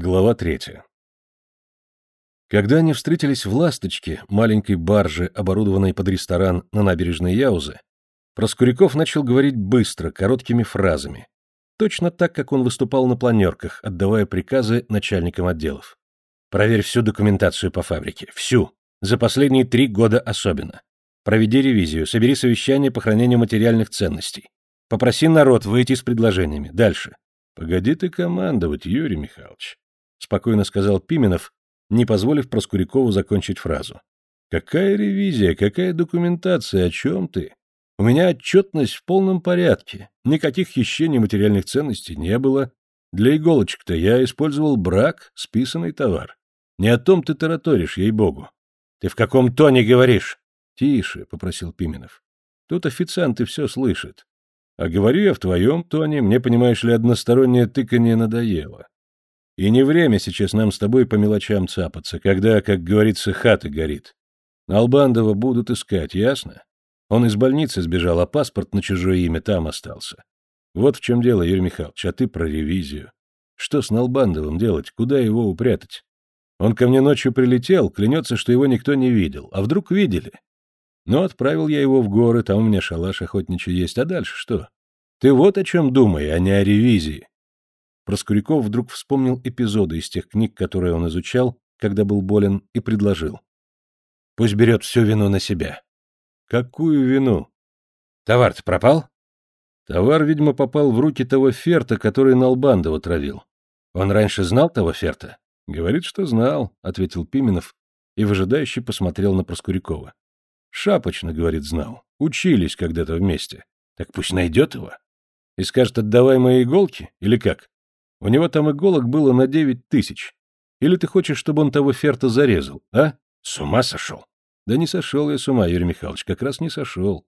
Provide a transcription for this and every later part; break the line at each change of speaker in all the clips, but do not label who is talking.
Глава третья. Когда они встретились в «Ласточке», маленькой барже, оборудованной под ресторан на набережной Яузы, Проскуряков начал говорить быстро, короткими фразами. Точно так, как он выступал на планерках, отдавая приказы начальникам отделов. «Проверь всю документацию по фабрике. Всю. За последние три года особенно. Проведи ревизию, собери совещание по хранению материальных ценностей. Попроси народ выйти с предложениями. Дальше. Погоди ты командовать, Юрий Михайлович. — спокойно сказал Пименов, не позволив Проскурякову закончить фразу. «Какая ревизия, какая документация, о чем ты? У меня отчетность в полном порядке, никаких хищений материальных ценностей не было. Для иголочек-то я использовал брак, списанный товар. Не о том ты тараторишь, ей-богу. Ты в каком тоне говоришь? Тише, — попросил Пименов. Тут официанты все слышат. А говорю я в твоем тоне, мне, понимаешь ли, одностороннее тыканье надоело. И не время сейчас нам с тобой по мелочам цапаться, когда, как говорится, хата горит. Албандова будут искать, ясно? Он из больницы сбежал, а паспорт на чужое имя там остался. Вот в чем дело, Юрий Михайлович, а ты про ревизию. Что с Налбандовым делать, куда его упрятать? Он ко мне ночью прилетел, клянется, что его никто не видел. А вдруг видели? Но отправил я его в горы, там у меня шалаш охотничий есть. А дальше что? Ты вот о чем думай, а не о ревизии. Проскуряков вдруг вспомнил эпизоды из тех книг, которые он изучал, когда был болен, и предложил. Пусть берет всю вину на себя. Какую вину? Товар-то пропал? Товар, видимо, попал в руки того Ферта, который Налбандова травил. Он раньше знал того Ферта? Говорит, что знал, — ответил Пименов и выжидающе посмотрел на Проскурякова. Шапочно, говорит, знал. Учились когда-то вместе. Так пусть найдет его. И скажет, отдавай мои иголки, или как? У него там иголок было на девять тысяч. Или ты хочешь, чтобы он того ферта зарезал, а? С ума сошел? Да не сошел я с ума, Юрий Михайлович, как раз не сошел.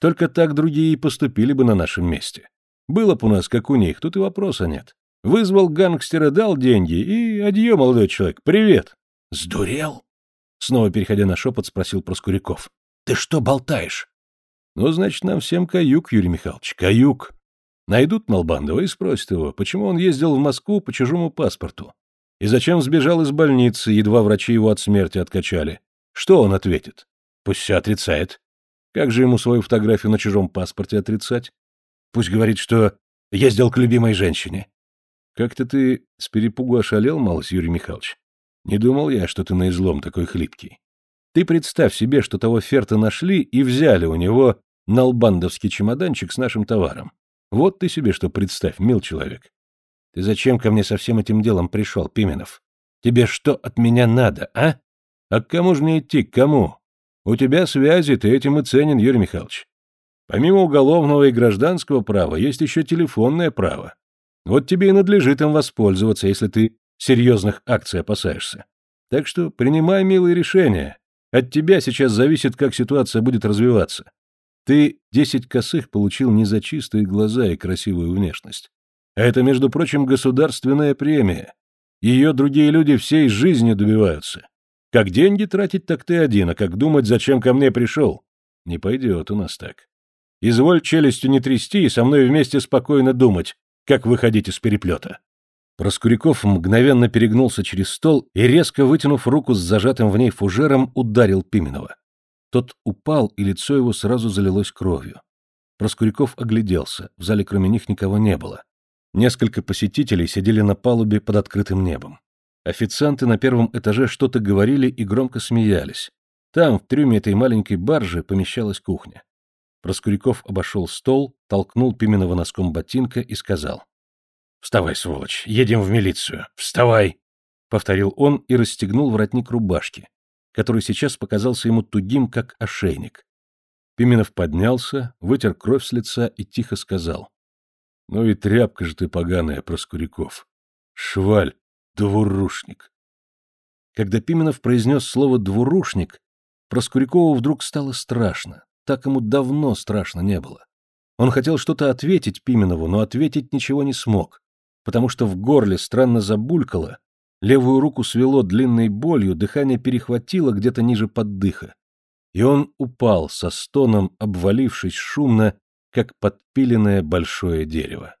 Только так другие и поступили бы на нашем месте. Было бы у нас, как у них, тут и вопроса нет. Вызвал гангстера, дал деньги, и адье, молодой человек, привет. Сдурел? Снова переходя на шепот, спросил Проскуряков. Ты что болтаешь? Ну, значит, нам всем каюк, Юрий Михайлович, каюк. Найдут Налбандова и спросят его, почему он ездил в Москву по чужому паспорту. И зачем сбежал из больницы, едва врачи его от смерти откачали. Что он ответит? Пусть все отрицает. Как же ему свою фотографию на чужом паспорте отрицать? Пусть говорит, что ездил к любимой женщине. Как-то ты с перепугу ошалел, малость, Юрий Михайлович. Не думал я, что ты на излом такой хлипкий. Ты представь себе, что того Ферта нашли и взяли у него налбандовский чемоданчик с нашим товаром. Вот ты себе что представь, мил человек. Ты зачем ко мне со всем этим делом пришел, Пименов? Тебе что от меня надо, а? А к кому же мне идти, к кому? У тебя связи, ты этим и ценен, Юрий Михайлович. Помимо уголовного и гражданского права, есть еще телефонное право. Вот тебе и надлежит им воспользоваться, если ты серьезных акций опасаешься. Так что принимай милые решения. От тебя сейчас зависит, как ситуация будет развиваться. Ты десять косых получил не за чистые глаза и красивую внешность. А это, между прочим, государственная премия. Ее другие люди всей жизнью добиваются. Как деньги тратить, так ты один, а как думать, зачем ко мне пришел? Не пойдет у нас так. Изволь челюстью не трясти и со мной вместе спокойно думать, как выходить из переплета. Проскуряков мгновенно перегнулся через стол и, резко вытянув руку с зажатым в ней фужером, ударил Пименова. Тот упал, и лицо его сразу залилось кровью. Проскуряков огляделся, в зале кроме них никого не было. Несколько посетителей сидели на палубе под открытым небом. Официанты на первом этаже что-то говорили и громко смеялись. Там, в трюме этой маленькой баржи, помещалась кухня. Проскуряков обошел стол, толкнул Пименова носком ботинка и сказал. «Вставай, сволочь, едем в милицию. Вставай!» Повторил он и расстегнул воротник рубашки который сейчас показался ему тугим, как ошейник. Пименов поднялся, вытер кровь с лица и тихо сказал. — Ну и тряпка же ты поганая, Проскуряков. Шваль, двурушник. Когда Пименов произнес слово «двурушник», Проскурякову вдруг стало страшно. Так ему давно страшно не было. Он хотел что-то ответить Пименову, но ответить ничего не смог, потому что в горле странно забулькало, Левую руку свело длинной болью, дыхание перехватило где-то ниже поддыха. И он упал со стоном, обвалившись шумно, как подпиленное большое дерево.